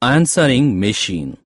answering machine.